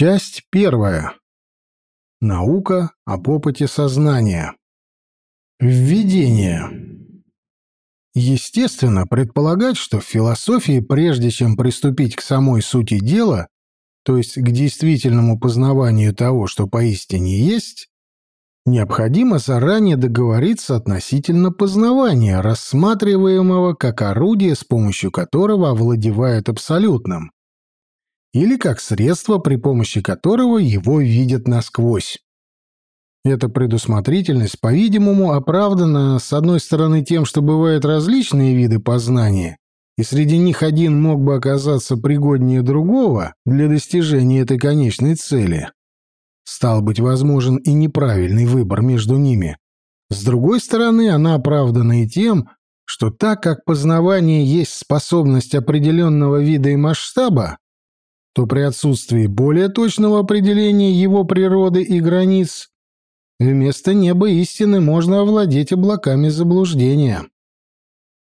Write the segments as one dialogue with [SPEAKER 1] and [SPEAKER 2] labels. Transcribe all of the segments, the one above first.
[SPEAKER 1] Часть первая. Наука об опыте сознания. Введение. Естественно, предполагать, что в философии, прежде чем приступить к самой сути дела, то есть к действительному познаванию того, что поистине есть, необходимо заранее договориться относительно познавания, рассматриваемого как орудие, с помощью которого овладевает абсолютным, или как средство, при помощи которого его видят насквозь. Эта предусмотрительность, по-видимому, оправдана, с одной стороны, тем, что бывают различные виды познания, и среди них один мог бы оказаться пригоднее другого для достижения этой конечной цели. Стал быть возможен и неправильный выбор между ними. С другой стороны, она оправдана и тем, что так как познавание есть способность определенного вида и масштаба, то при отсутствии более точного определения его природы и границ вместо неба истины можно овладеть облаками заблуждения.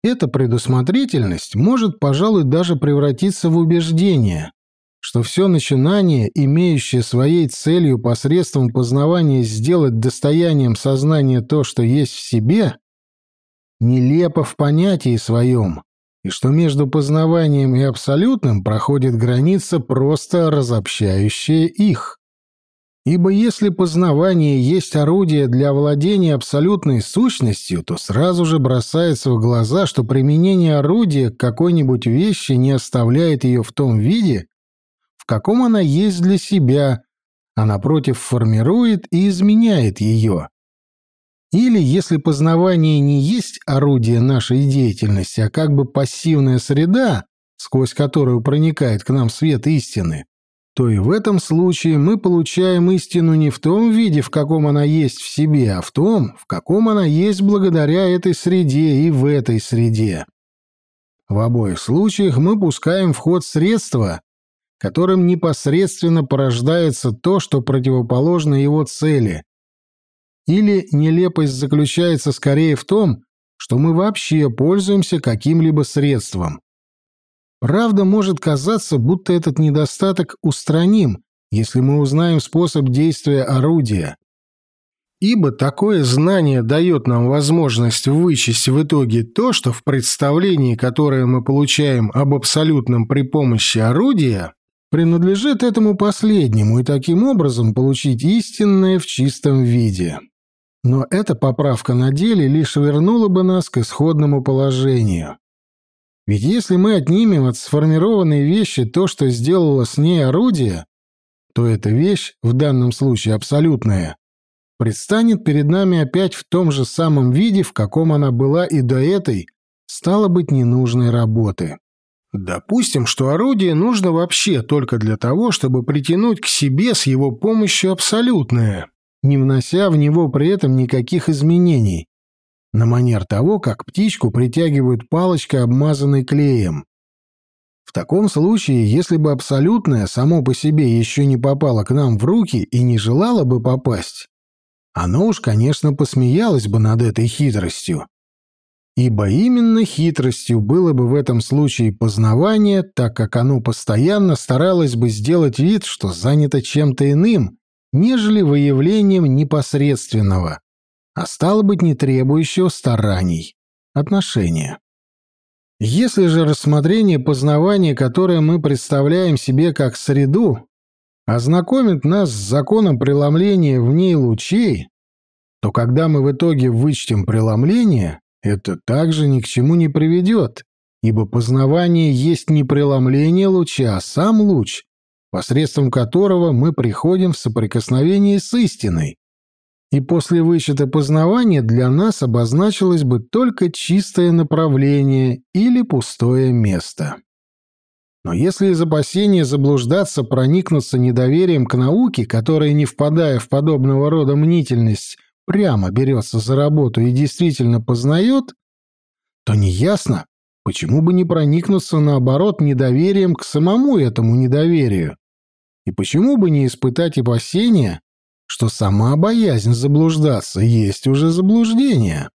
[SPEAKER 1] Эта предусмотрительность может, пожалуй, даже превратиться в убеждение, что все начинание, имеющее своей целью посредством познавания сделать достоянием сознания то, что есть в себе, нелепо в понятии своем, и что между познаванием и абсолютным проходит граница, просто разобщающая их. Ибо если познавание есть орудие для владения абсолютной сущностью, то сразу же бросается в глаза, что применение орудия к какой-нибудь вещи не оставляет ее в том виде, в каком она есть для себя, а напротив формирует и изменяет ее. Или, если познавание не есть орудие нашей деятельности, а как бы пассивная среда, сквозь которую проникает к нам свет истины, то и в этом случае мы получаем истину не в том виде, в каком она есть в себе, а в том, в каком она есть благодаря этой среде и в этой среде. В обоих случаях мы пускаем в ход средства, которым непосредственно порождается то, что противоположно его цели, или нелепость заключается скорее в том, что мы вообще пользуемся каким-либо средством. Правда, может казаться, будто этот недостаток устраним, если мы узнаем способ действия орудия. Ибо такое знание дает нам возможность вычесть в итоге то, что в представлении, которое мы получаем об абсолютном при помощи орудия, принадлежит этому последнему и таким образом получить истинное в чистом виде. Но эта поправка на деле лишь вернула бы нас к исходному положению. Ведь если мы отнимем от сформированной вещи то, что сделало с ней орудие, то эта вещь, в данном случае абсолютная, предстанет перед нами опять в том же самом виде, в каком она была и до этой, стало быть, ненужной работы. Допустим, что орудие нужно вообще только для того, чтобы притянуть к себе с его помощью абсолютное, не внося в него при этом никаких изменений, на манер того, как птичку притягивают палочкой, обмазанной клеем. В таком случае, если бы абсолютное само по себе еще не попало к нам в руки и не желало бы попасть, оно уж, конечно, посмеялось бы над этой хитростью. Ибо именно хитростью было бы в этом случае познавание, так как оно постоянно старалось бы сделать вид, что занято чем-то иным, нежели выявлением непосредственного, а стало быть, не требующего стараний, отношения. Если же рассмотрение познавания, которое мы представляем себе как среду, ознакомит нас с законом преломления в ней лучей, то когда мы в итоге вычтем преломление, это также ни к чему не приведет, ибо познавание есть не преломление луча, а сам луч, посредством которого мы приходим в соприкосновение с истиной. И после вычета познавания для нас обозначилось бы только чистое направление или пустое место. Но если из опасения заблуждаться проникнуться недоверием к науке, которая, не впадая в подобного рода мнительность, прямо берется за работу и действительно познает, то неясно, почему бы не проникнуться, наоборот, недоверием к самому этому недоверию, и почему бы не испытать опасения, что сама боязнь заблуждаться есть уже заблуждение?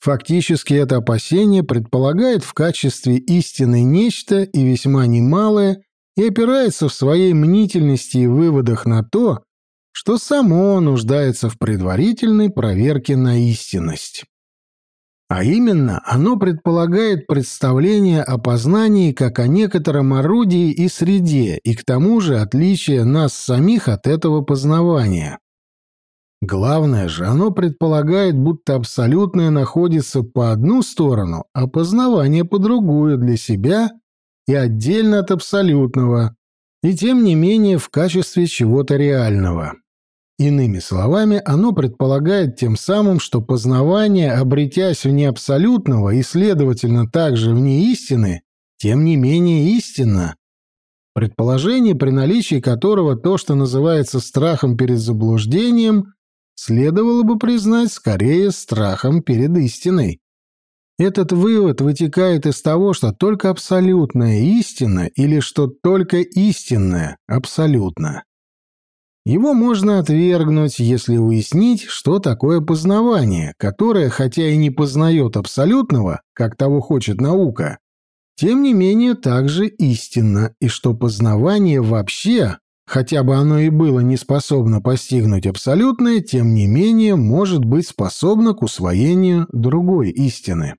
[SPEAKER 1] Фактически это опасение предполагает в качестве истины нечто и весьма немалое, и опирается в своей мнительности и выводах на то, что само нуждается в предварительной проверке на истинность. А именно, оно предполагает представление о познании как о некотором орудии и среде, и к тому же отличие нас самих от этого познавания. Главное же, оно предполагает, будто абсолютное находится по одну сторону, а познавание по другую для себя и отдельно от абсолютного, и тем не менее в качестве чего-то реального. Иными словами, оно предполагает тем самым, что познавание, обретясь вне абсолютного и, следовательно, также вне истины, тем не менее истинно. Предположение, при наличии которого то, что называется страхом перед заблуждением, следовало бы признать скорее страхом перед истиной. Этот вывод вытекает из того, что только абсолютная истина или что только истинное абсолютно. Его можно отвергнуть, если уяснить, что такое познавание, которое, хотя и не познает абсолютного, как того хочет наука, тем не менее также истинно, и что познавание вообще, хотя бы оно и было не способно постигнуть абсолютное, тем не менее может быть способно к усвоению другой истины.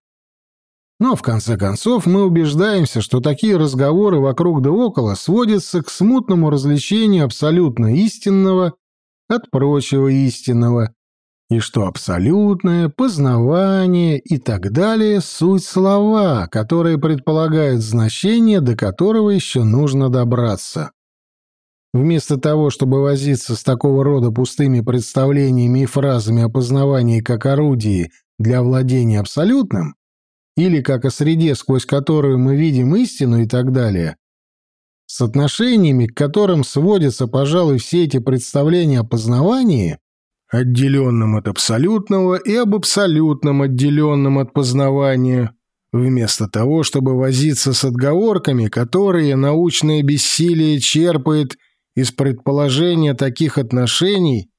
[SPEAKER 1] Но, в конце концов, мы убеждаемся, что такие разговоры вокруг да около сводятся к смутному развлечению абсолютно истинного от прочего истинного, и что абсолютное, познавание и так далее — суть слова, которые предполагают значение, до которого еще нужно добраться. Вместо того, чтобы возиться с такого рода пустыми представлениями и фразами о познавании как орудии для владения абсолютным, или как о среде, сквозь которую мы видим истину и так далее, с отношениями, к которым сводятся, пожалуй, все эти представления о познавании, отделенном от абсолютного и об абсолютном отделенном от познавания, вместо того, чтобы возиться с отговорками, которые научное бессилие черпает из предположения таких отношений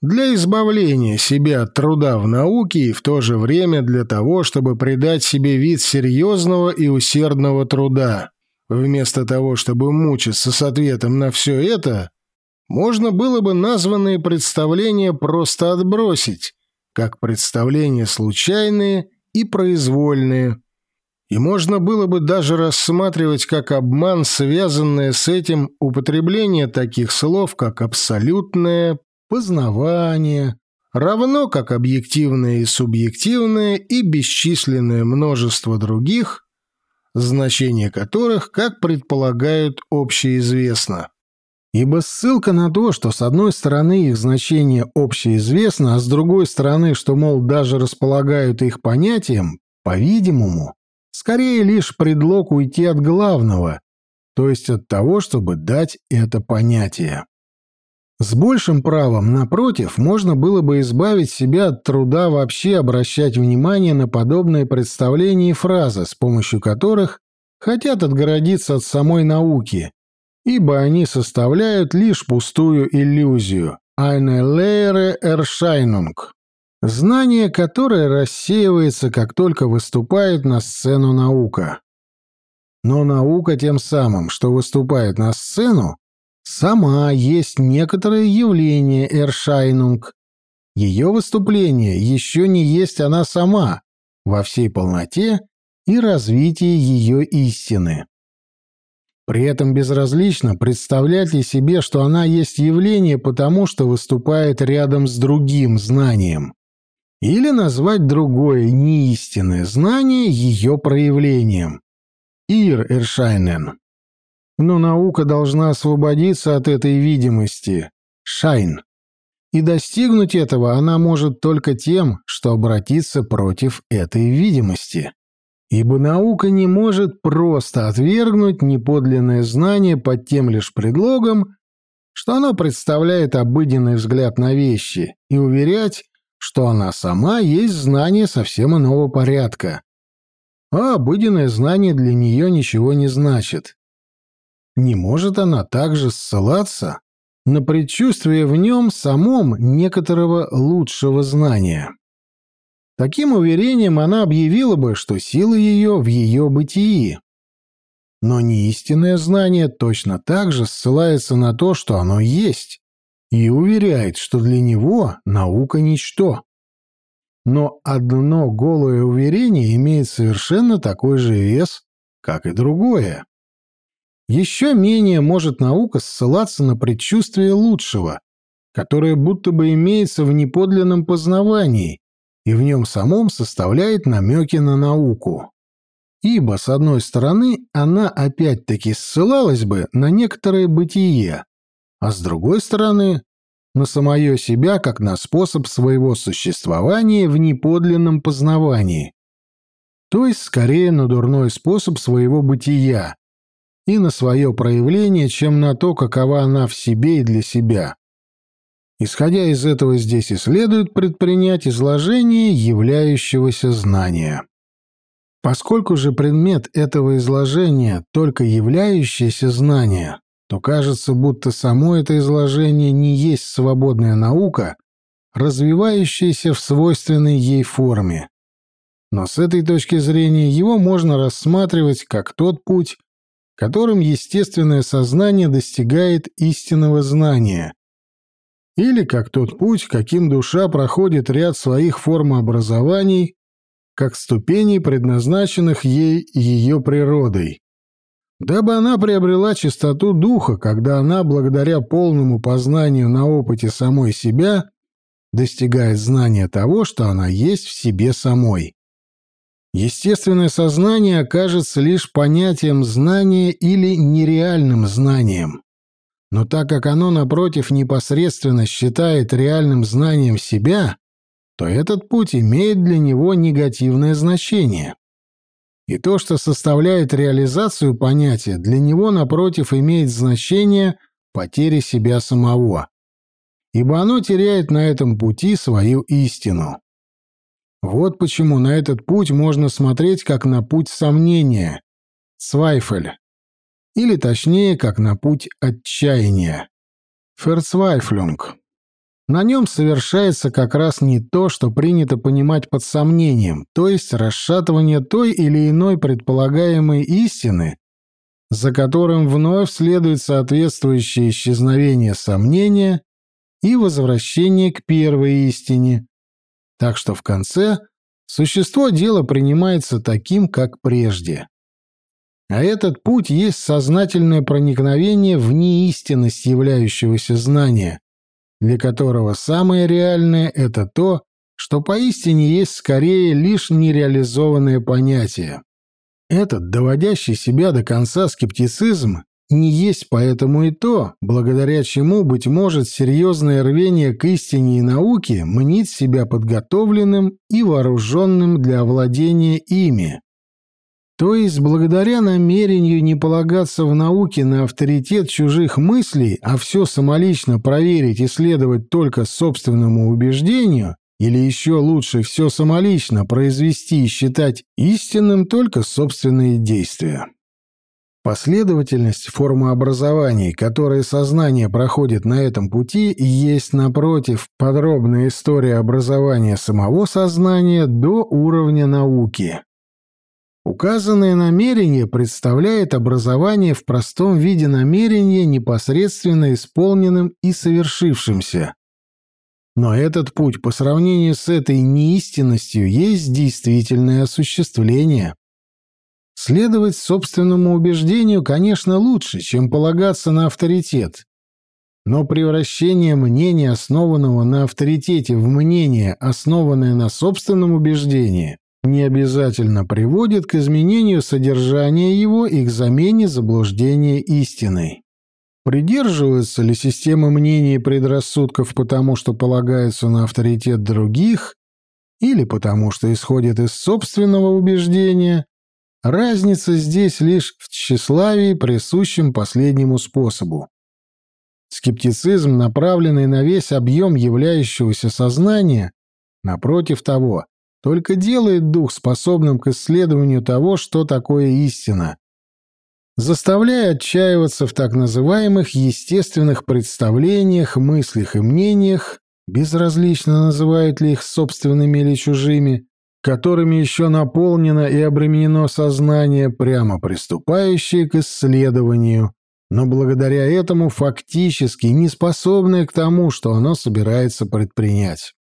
[SPEAKER 1] для избавления себя от труда в науке и в то же время для того, чтобы придать себе вид серьезного и усердного труда. Вместо того, чтобы мучиться с ответом на все это, можно было бы названные представления просто отбросить, как представления случайные и произвольные. И можно было бы даже рассматривать как обман, связанное с этим употребление таких слов, как абсолютное, познавание, равно как объективное и субъективное и бесчисленное множество других, значение которых, как предполагают, общеизвестно. Ибо ссылка на то, что с одной стороны их значение общеизвестно, а с другой стороны, что, мол, даже располагают их понятием, по-видимому, скорее лишь предлог уйти от главного, то есть от того, чтобы дать это понятие. С большим правом, напротив, можно было бы избавить себя от труда вообще обращать внимание на подобные представления и фразы, с помощью которых хотят отгородиться от самой науки, ибо они составляют лишь пустую иллюзию «eine leere Erscheinung», знание которое рассеивается, как только выступает на сцену наука. Но наука тем самым, что выступает на сцену, сама есть некоторое явление Эршайнунг. Ее выступление еще не есть она сама во всей полноте и развитии ее истины. При этом безразлично представлять ли себе, что она есть явление потому, что выступает рядом с другим знанием, или назвать другое неистинное знание ее проявлением. Ир Эршайнен. Но наука должна освободиться от этой видимости, шайн. И достигнуть этого она может только тем, что обратиться против этой видимости. Ибо наука не может просто отвергнуть неподлинное знание под тем лишь предлогом, что оно представляет обыденный взгляд на вещи, и уверять, что она сама есть знание совсем иного порядка. А обыденное знание для нее ничего не значит. Не может она также ссылаться на предчувствие в нем самом некоторого лучшего знания. Таким уверением она объявила бы, что сила ее в ее бытии. Но неистинное знание точно так же ссылается на то, что оно есть, и уверяет, что для него наука – ничто. Но одно голое уверение имеет совершенно такой же вес, как и другое. Еще менее может наука ссылаться на предчувствие лучшего, которое будто бы имеется в неподлинном познавании и в нем самом составляет намеки на науку. Ибо, с одной стороны, она опять-таки ссылалась бы на некоторое бытие, а с другой стороны, на самое себя как на способ своего существования в неподлинном познавании, то есть скорее на дурной способ своего бытия и на свое проявление, чем на то, какова она в себе и для себя. Исходя из этого здесь и следует предпринять изложение являющегося знания. Поскольку же предмет этого изложения только являющееся знание, то кажется, будто само это изложение не есть свободная наука, развивающаяся в свойственной ей форме. Но с этой точки зрения его можно рассматривать как тот путь, которым естественное сознание достигает истинного знания, или как тот путь, каким душа проходит ряд своих формообразований как ступеней, предназначенных ей ее природой. Дабы она приобрела чистоту духа, когда она, благодаря полному познанию на опыте самой себя, достигает знания того, что она есть в себе самой. Естественное сознание окажется лишь понятием знания или нереальным знанием. Но так как оно, напротив, непосредственно считает реальным знанием себя, то этот путь имеет для него негативное значение. И то, что составляет реализацию понятия, для него, напротив, имеет значение потери себя самого, ибо оно теряет на этом пути свою истину. Вот почему на этот путь можно смотреть как на путь сомнения, свайфель, или точнее, как на путь отчаяния, ферцвайфлюнг. На нем совершается как раз не то, что принято понимать под сомнением, то есть расшатывание той или иной предполагаемой истины, за которым вновь следует соответствующее исчезновение сомнения и возвращение к первой истине. Так что в конце существо дела принимается таким, как прежде. А этот путь есть сознательное проникновение в неистинность являющегося знания, для которого самое реальное — это то, что поистине есть скорее лишь нереализованное понятие. Этот, доводящий себя до конца скептицизм, не есть поэтому и то, благодаря чему, быть может, серьезное рвение к истине и науке мнит себя подготовленным и вооруженным для овладения ими. То есть благодаря намерению не полагаться в науке на авторитет чужих мыслей, а все самолично проверить и следовать только собственному убеждению, или еще лучше все самолично произвести и считать истинным только собственные действия. Последовательность формообразований, которые сознание проходит на этом пути, есть, напротив, подробная история образования самого сознания до уровня науки. Указанное намерение представляет образование в простом виде намерения непосредственно исполненным и совершившимся. Но этот путь по сравнению с этой неистинностью есть действительное осуществление. Следовать собственному убеждению, конечно, лучше, чем полагаться на авторитет. Но превращение мнения, основанного на авторитете, в мнение, основанное на собственном убеждении, не обязательно приводит к изменению содержания его и к замене заблуждения истиной. Придерживается ли система мнений и предрассудков потому, что полагается на авторитет других, или потому, что исходит из собственного убеждения, разница здесь лишь в тщеславии, присущем последнему способу. Скептицизм, направленный на весь объем являющегося сознания, напротив того, только делает дух способным к исследованию того, что такое истина, заставляя отчаиваться в так называемых естественных представлениях, мыслях и мнениях, безразлично называют ли их собственными или чужими, которыми еще наполнено и обременено сознание, прямо приступающее к исследованию, но благодаря этому фактически не способное к тому, что оно собирается предпринять.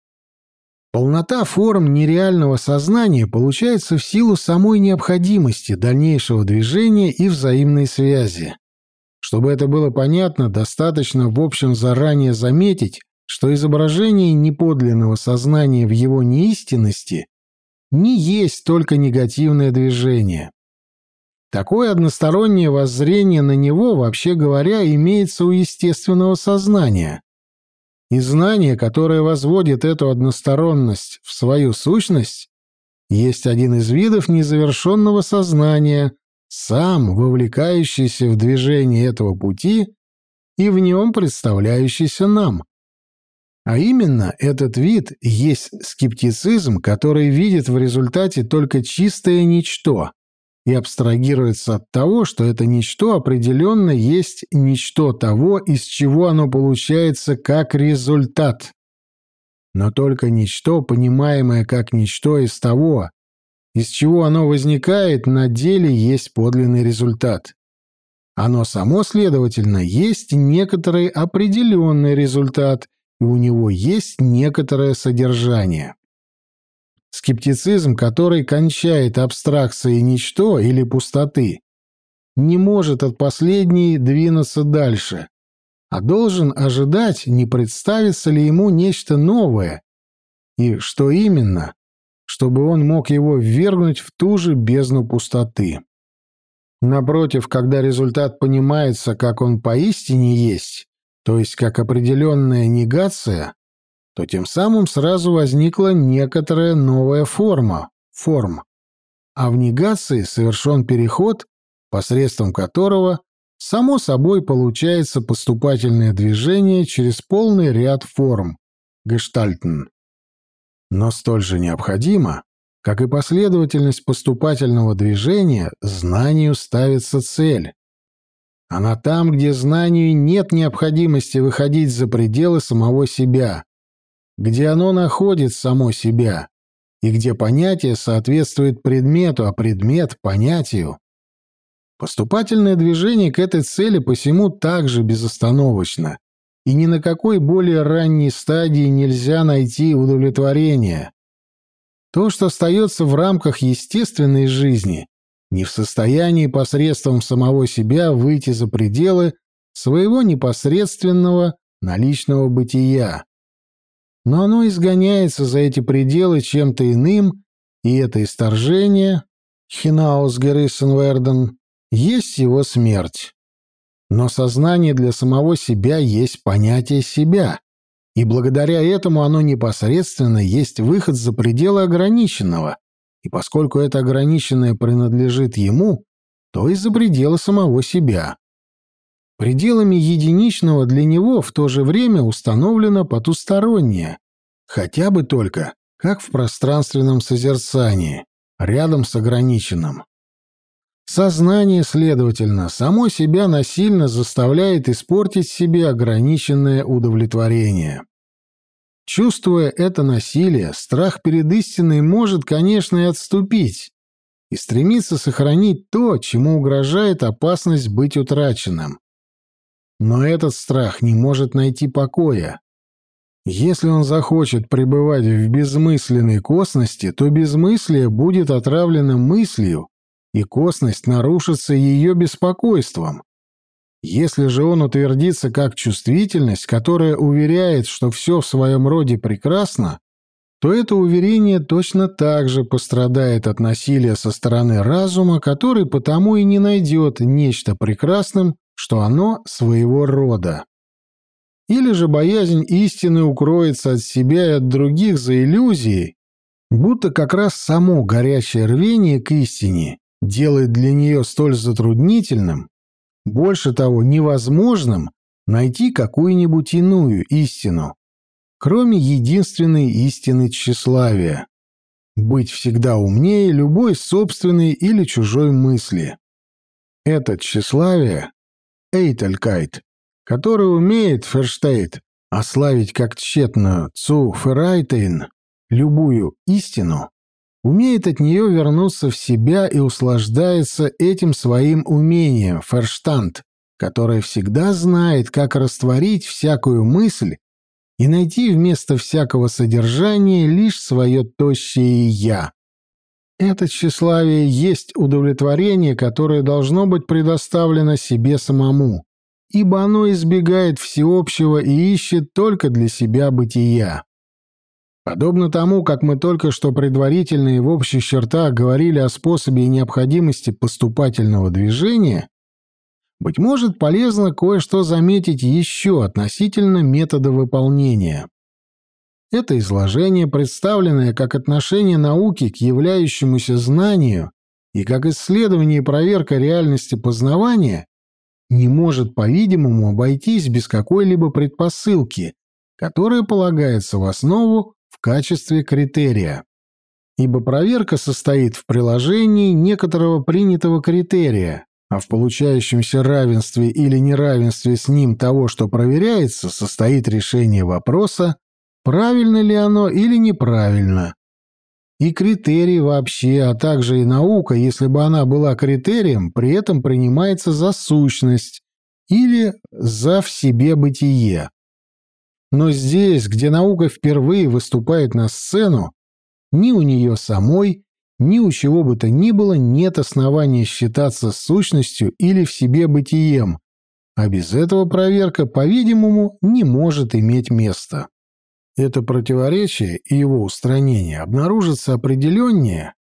[SPEAKER 1] Полнота форм нереального сознания получается в силу самой необходимости дальнейшего движения и взаимной связи. Чтобы это было понятно, достаточно в общем заранее заметить, что изображение неподлинного сознания в его неистинности не есть только негативное движение. Такое одностороннее воззрение на него, вообще говоря, имеется у естественного сознания. И знание, которое возводит эту односторонность в свою сущность, есть один из видов незавершенного сознания, сам вовлекающийся в движение этого пути и в нем представляющийся нам. А именно, этот вид есть скептицизм, который видит в результате только чистое ничто и абстрагируется от того, что это ничто определенно есть ничто того, из чего оно получается как результат. Но только ничто, понимаемое как ничто из того, из чего оно возникает, на деле есть подлинный результат. Оно само, следовательно, есть некоторый определенный результат, у него есть некоторое содержание. Скептицизм, который кончает абстракцией ничто или пустоты, не может от последней двинуться дальше, а должен ожидать, не представится ли ему нечто новое, и что именно, чтобы он мог его ввергнуть в ту же бездну пустоты. Напротив, когда результат понимается, как он поистине есть, то есть как определенная негация, то тем самым сразу возникла некоторая новая форма, форм. А в негации совершен переход, посредством которого само собой получается поступательное движение через полный ряд форм, гештальтен. Но столь же необходимо, как и последовательность поступательного движения, знанию ставится цель, она там, где знанию нет необходимости выходить за пределы самого себя, где оно находит само себя, и где понятие соответствует предмету, а предмет — понятию. Поступательное движение к этой цели посему также безостановочно, и ни на какой более ранней стадии нельзя найти удовлетворения. То, что остается в рамках естественной жизни, не в состоянии посредством самого себя выйти за пределы своего непосредственного наличного бытия. Но оно изгоняется за эти пределы чем-то иным, и это исторжение, Хинаус Гериссенверден, есть его смерть. Но сознание для самого себя есть понятие себя, и благодаря этому оно непосредственно есть выход за пределы ограниченного, и поскольку это ограниченное принадлежит ему, то и за пределы самого себя. Пределами единичного для него в то же время установлено потустороннее, хотя бы только, как в пространственном созерцании, рядом с ограниченным. Сознание, следовательно, само себя насильно заставляет испортить себе ограниченное удовлетворение. Чувствуя это насилие, страх перед истиной может, конечно, и отступить, и стремиться сохранить то, чему угрожает опасность быть утраченным. Но этот страх не может найти покоя. Если он захочет пребывать в безмысленной косности, то безмыслие будет отравлено мыслью, и косность нарушится ее беспокойством. Если же он утвердится как чувствительность, которая уверяет, что все в своем роде прекрасно, то это уверение точно так же пострадает от насилия со стороны разума, который потому и не найдет нечто прекрасным, что оно своего рода. Или же боязнь истины укроется от себя и от других за иллюзией, будто как раз само горячее рвение к истине делает для нее столь затруднительным, больше того, невозможным найти какую-нибудь иную истину, кроме единственной истины тщеславия — быть всегда умнее любой собственной или чужой мысли. Это тщеславие — Эйтелькайт, который умеет, Ферштейт, ославить как тщетную Цу Ферайтейн любую истину, умеет от нее вернуться в себя и услаждается этим своим умением, ферштант, которое всегда знает, как растворить всякую мысль и найти вместо всякого содержания лишь свое тощее «я». Это тщеславие есть удовлетворение, которое должно быть предоставлено себе самому, ибо оно избегает всеобщего и ищет только для себя бытия. Подобно тому, как мы только что предварительно и в общих чертах говорили о способе и необходимости поступательного движения, быть может, полезно кое-что заметить еще относительно метода выполнения. Это изложение, представленное как отношение науки к являющемуся знанию и как исследование и проверка реальности познавания, не может, по-видимому, обойтись без какой-либо предпосылки, которая полагается в основу в качестве критерия. Ибо проверка состоит в приложении некоторого принятого критерия, а в получающемся равенстве или неравенстве с ним того, что проверяется, состоит решение вопроса, правильно ли оно или неправильно. И критерий вообще, а также и наука, если бы она была критерием, при этом принимается за сущность или за в себе бытие. Но здесь, где наука впервые выступает на сцену, ни у нее самой, ни у чего бы то ни было нет основания считаться сущностью или в себе бытием, а без этого проверка, по-видимому, не может иметь места. Это противоречие и его устранение обнаружится определеннее,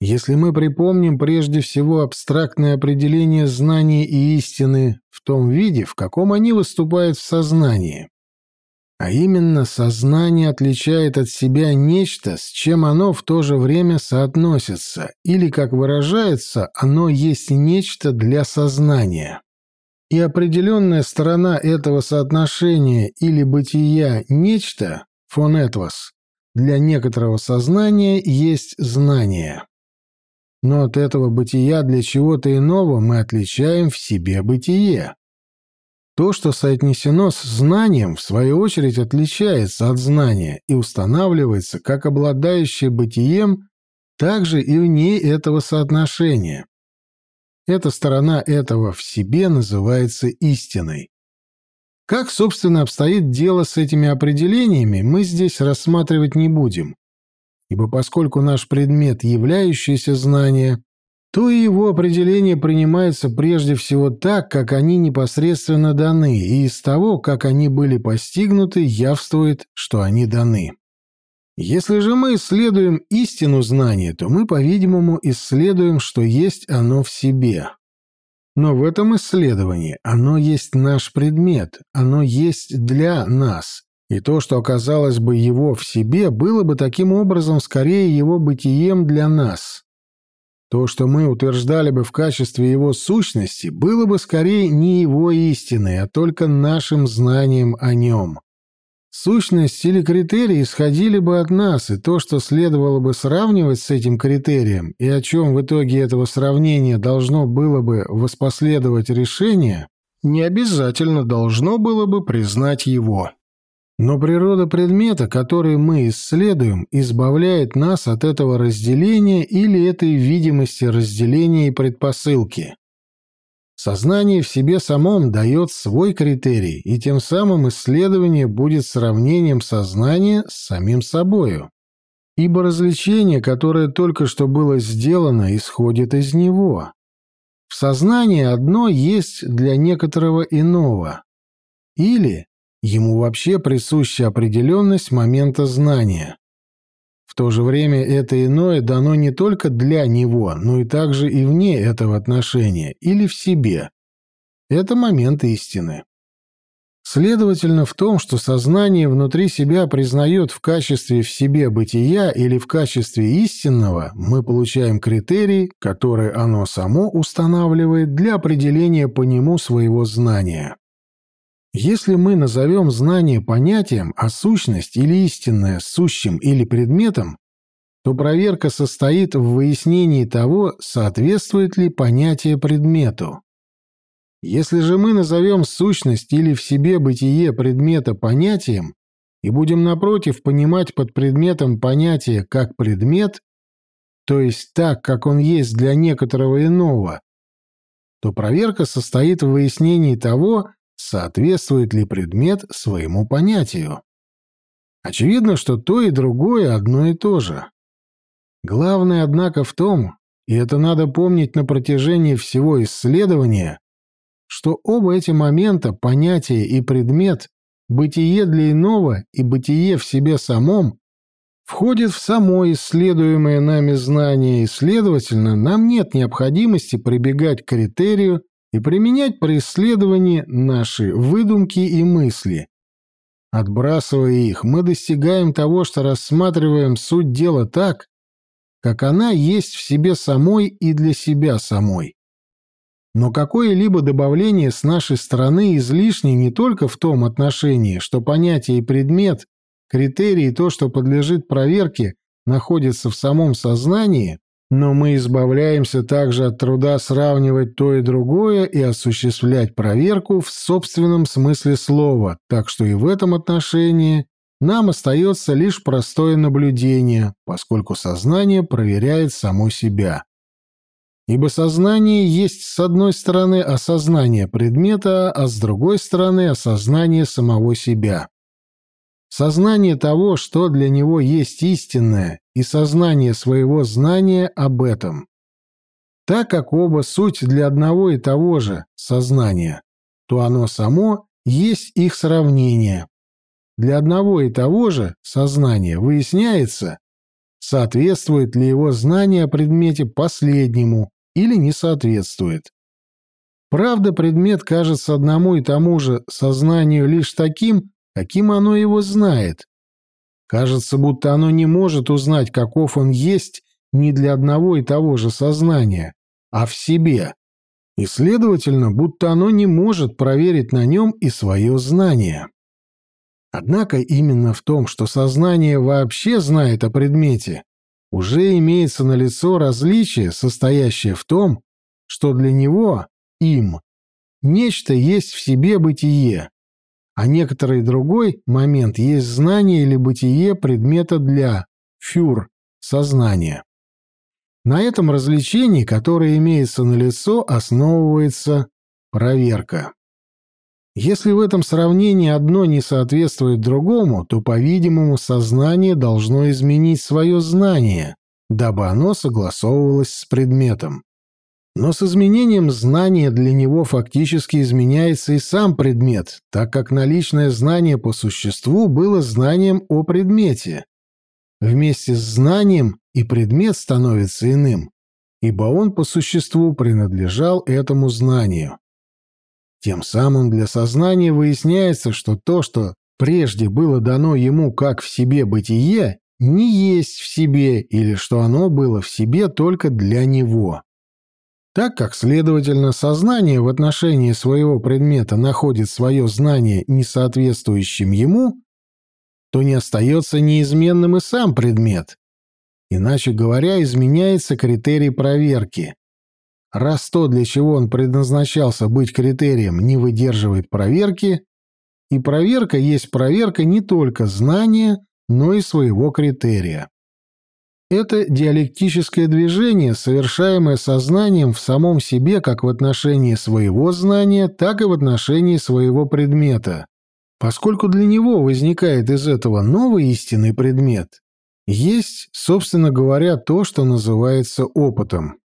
[SPEAKER 1] если мы припомним прежде всего абстрактное определение знания и истины в том виде, в каком они выступают в сознании. А именно, сознание отличает от себя нечто, с чем оно в то же время соотносится, или, как выражается, оно есть нечто для сознания. И определенная сторона этого соотношения или бытия «нечто» фонетвос для некоторого сознания есть знание. Но от этого бытия для чего-то иного мы отличаем в себе бытие. То, что соотнесено с знанием, в свою очередь отличается от знания и устанавливается как обладающее бытием также и вне этого соотношения. Эта сторона этого в себе называется истиной. Как, собственно, обстоит дело с этими определениями, мы здесь рассматривать не будем, ибо поскольку наш предмет, являющийся знание, то и его определение принимается прежде всего так, как они непосредственно даны, и из того, как они были постигнуты, явствует, что они даны. Если же мы исследуем истину знания, то мы, по-видимому, исследуем, что есть оно в себе. Но в этом исследовании оно есть наш предмет, оно есть для нас, и то, что оказалось бы его в себе, было бы таким образом скорее его бытием для нас. То, что мы утверждали бы в качестве его сущности, было бы скорее не его истиной, а только нашим знанием о нем. Сущность или критерий исходили бы от нас, и то, что следовало бы сравнивать с этим критерием, и о чем в итоге этого сравнения должно было бы воспоследовать решение, не обязательно должно было бы признать его. Но природа предмета, который мы исследуем, избавляет нас от этого разделения или этой видимости разделения и предпосылки. Сознание в себе самом дает свой критерий, и тем самым исследование будет сравнением сознания с самим собою. Ибо развлечение, которое только что было сделано, исходит из него. В сознании одно есть для некоторого иного. Или Ему вообще присуща определенность момента знания. В то же время это иное дано не только для него, но и также и вне этого отношения, или в себе. Это момент истины. Следовательно, в том, что сознание внутри себя признает в качестве в себе бытия или в качестве истинного, мы получаем критерий, который оно само устанавливает для определения по нему своего знания. Если мы назовем знание понятием, а сущность или истинное сущим или предметом, то проверка состоит в выяснении того, соответствует ли понятие предмету. Если же мы назовем сущность или в себе бытие предмета понятием и будем, напротив, понимать под предметом понятие как предмет, то есть так, как он есть для некоторого иного, то проверка состоит в выяснении того, соответствует ли предмет своему понятию. Очевидно, что то и другое одно и то же. Главное, однако, в том, и это надо помнить на протяжении всего исследования, что оба эти момента, понятие и предмет, бытие для иного и бытие в себе самом, входит в само исследуемое нами знание, и, следовательно, нам нет необходимости прибегать к критерию и применять при исследовании наши выдумки и мысли. Отбрасывая их, мы достигаем того, что рассматриваем суть дела так, как она есть в себе самой и для себя самой. Но какое-либо добавление с нашей стороны излишне не только в том отношении, что понятие и предмет Критерии то, что подлежит проверке, находится в самом сознании, но мы избавляемся также от труда сравнивать то и другое и осуществлять проверку в собственном смысле слова, так что и в этом отношении нам остается лишь простое наблюдение, поскольку сознание проверяет само себя. Ибо сознание есть с одной стороны осознание предмета, а с другой стороны осознание самого себя. Сознание того, что для него есть истинное, и сознание своего знания об этом. Так как оба суть для одного и того же сознания, то оно само есть их сравнение. Для одного и того же сознания выясняется, соответствует ли его знание о предмете последнему или не соответствует. Правда, предмет кажется одному и тому же сознанию лишь таким, каким оно его знает. Кажется, будто оно не может узнать, каков он есть не для одного и того же сознания, а в себе. И, следовательно, будто оно не может проверить на нем и свое знание. Однако именно в том, что сознание вообще знает о предмете, уже имеется налицо различие, состоящее в том, что для него, им, нечто есть в себе бытие, а некоторый другой момент есть знание или бытие предмета для фюр сознания. На этом развлечении, которое имеется на лицо, основывается проверка. Если в этом сравнении одно не соответствует другому, то, по-видимому, сознание должно изменить свое знание, дабы оно согласовывалось с предметом. Но с изменением знания для него фактически изменяется и сам предмет, так как наличное знание по существу было знанием о предмете. Вместе с знанием и предмет становится иным, ибо он по существу принадлежал этому знанию. Тем самым для сознания выясняется, что то, что прежде было дано ему как в себе бытие, не есть в себе или что оно было в себе только для него. Так как, следовательно, сознание в отношении своего предмета находит свое знание несоответствующим ему, то не остается неизменным и сам предмет. Иначе говоря, изменяется критерий проверки. Раз то, для чего он предназначался быть критерием, не выдерживает проверки, и проверка есть проверка не только знания, но и своего критерия. Это диалектическое движение, совершаемое сознанием в самом себе как в отношении своего знания, так и в отношении своего предмета. Поскольку для него возникает из этого новый истинный предмет, есть, собственно говоря, то, что называется опытом.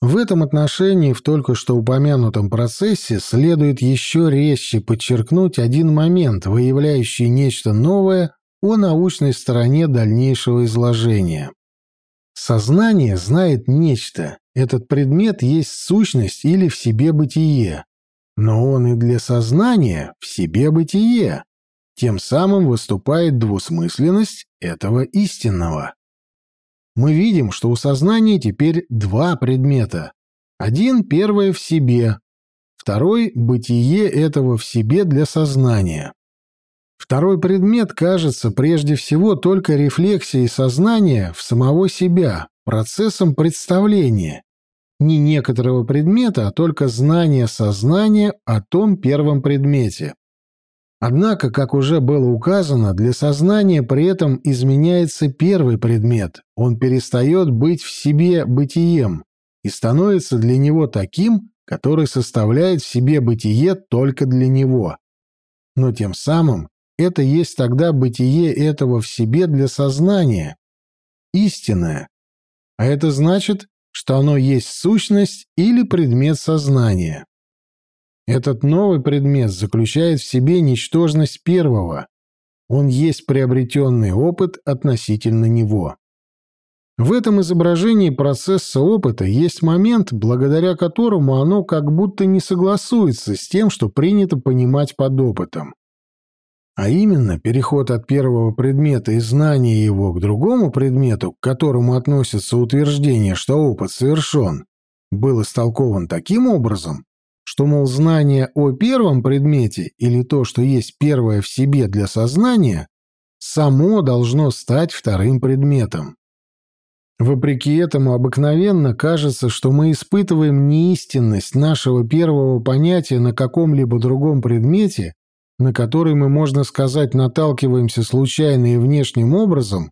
[SPEAKER 1] В этом отношении в только что упомянутом процессе следует еще резче подчеркнуть один момент, выявляющий нечто новое о научной стороне дальнейшего изложения. Сознание знает нечто, этот предмет есть сущность или в себе бытие, но он и для сознания в себе бытие, тем самым выступает двусмысленность этого истинного. Мы видим, что у сознания теперь два предмета. Один — первое в себе, второй — бытие этого в себе для сознания. Второй предмет кажется прежде всего только рефлексией сознания в самого себя, процессом представления, не некоторого предмета, а только знания сознания о том первом предмете. Однако, как уже было указано, для сознания при этом изменяется первый предмет, он перестает быть в себе бытием и становится для него таким, который составляет в себе бытие только для него. Но тем самым это есть тогда бытие этого в себе для сознания, истинное. А это значит, что оно есть сущность или предмет сознания. Этот новый предмет заключает в себе ничтожность первого. Он есть приобретенный опыт относительно него. В этом изображении процесса опыта есть момент, благодаря которому оно как будто не согласуется с тем, что принято понимать под опытом. А именно, переход от первого предмета и знания его к другому предмету, к которому относится утверждение, что опыт совершен, был истолкован таким образом, что, мол, знание о первом предмете или то, что есть первое в себе для сознания, само должно стать вторым предметом. Вопреки этому обыкновенно кажется, что мы испытываем неистинность нашего первого понятия на каком-либо другом предмете, на который мы, можно сказать, наталкиваемся случайно и внешним образом,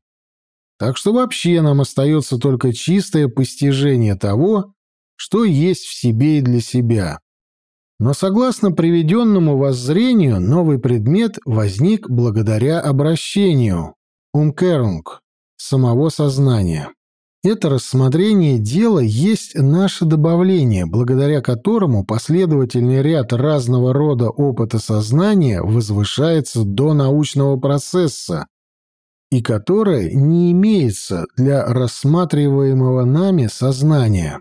[SPEAKER 1] так что вообще нам остается только чистое постижение того, что есть в себе и для себя. Но согласно приведенному воззрению, новый предмет возник благодаря обращению умкерунг самого сознания. Это рассмотрение дела есть наше добавление, благодаря которому последовательный ряд разного рода опыта сознания возвышается до научного процесса, и которое не имеется для рассматриваемого нами сознания.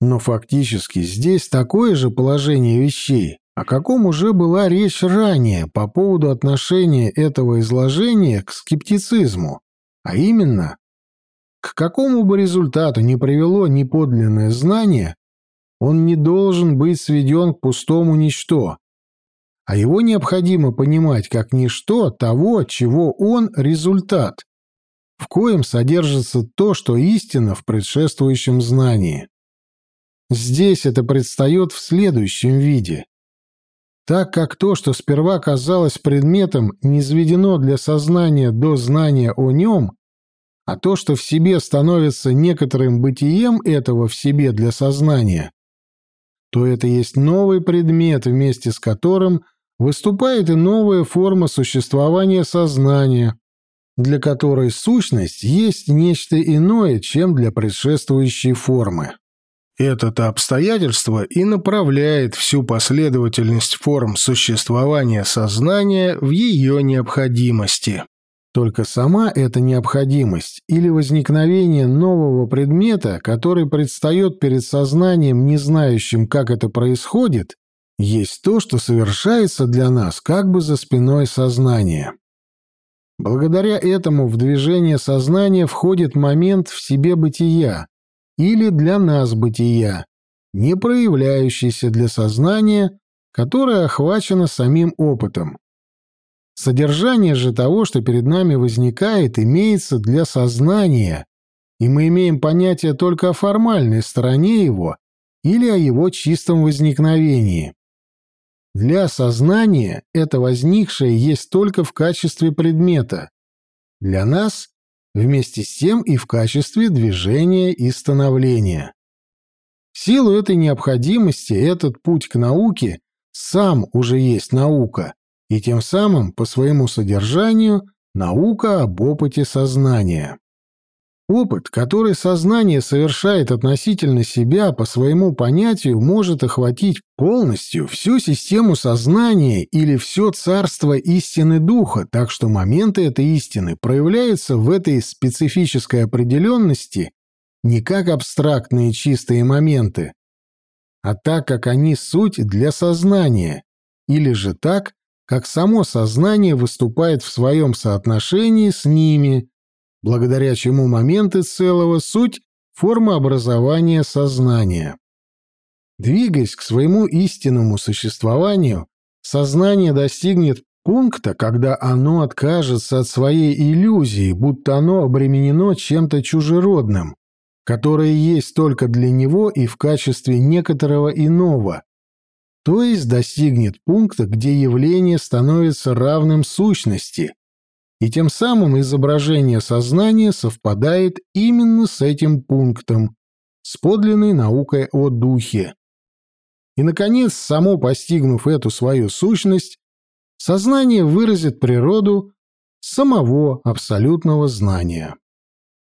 [SPEAKER 1] Но фактически здесь такое же положение вещей, о каком уже была речь ранее по поводу отношения этого изложения к скептицизму, а именно, к какому бы результату не привело неподлинное знание, он не должен быть сведен к пустому ничто, а его необходимо понимать как ничто того, чего он результат, в коем содержится то, что истина в предшествующем знании. Здесь это предстает в следующем виде. Так как то, что сперва казалось предметом, не сведено для сознания до знания о нем, а то, что в себе становится некоторым бытием этого в себе для сознания, то это есть новый предмет, вместе с которым выступает и новая форма существования сознания, для которой сущность есть нечто иное, чем для предшествующей формы. Это-то обстоятельство и направляет всю последовательность форм существования сознания в ее необходимости. Только сама эта необходимость или возникновение нового предмета, который предстает перед сознанием, не знающим, как это происходит, есть то, что совершается для нас как бы за спиной сознания. Благодаря этому в движение сознания входит момент в себе бытия, или для нас бытия, не проявляющийся для сознания, которое охвачено самим опытом. Содержание же того, что перед нами возникает, имеется для сознания, и мы имеем понятие только о формальной стороне его или о его чистом возникновении. Для сознания это возникшее есть только в качестве предмета. Для нас вместе с тем и в качестве движения и становления. В силу этой необходимости этот путь к науке сам уже есть наука, и тем самым по своему содержанию наука об опыте сознания. Опыт, который сознание совершает относительно себя по своему понятию, может охватить полностью всю систему сознания или все царство истины духа, так что моменты этой истины проявляются в этой специфической определенности не как абстрактные чистые моменты, а так как они суть для сознания, или же так, как само сознание выступает в своем соотношении с ними – благодаря чему моменты целого суть форма образования сознания. Двигаясь к своему истинному существованию, сознание достигнет пункта, когда оно откажется от своей иллюзии, будто оно обременено чем-то чужеродным, которое есть только для него и в качестве некоторого иного, то есть достигнет пункта, где явление становится равным сущности, и тем самым изображение сознания совпадает именно с этим пунктом, с подлинной наукой о духе. И, наконец, само постигнув эту свою сущность, сознание выразит природу самого абсолютного знания.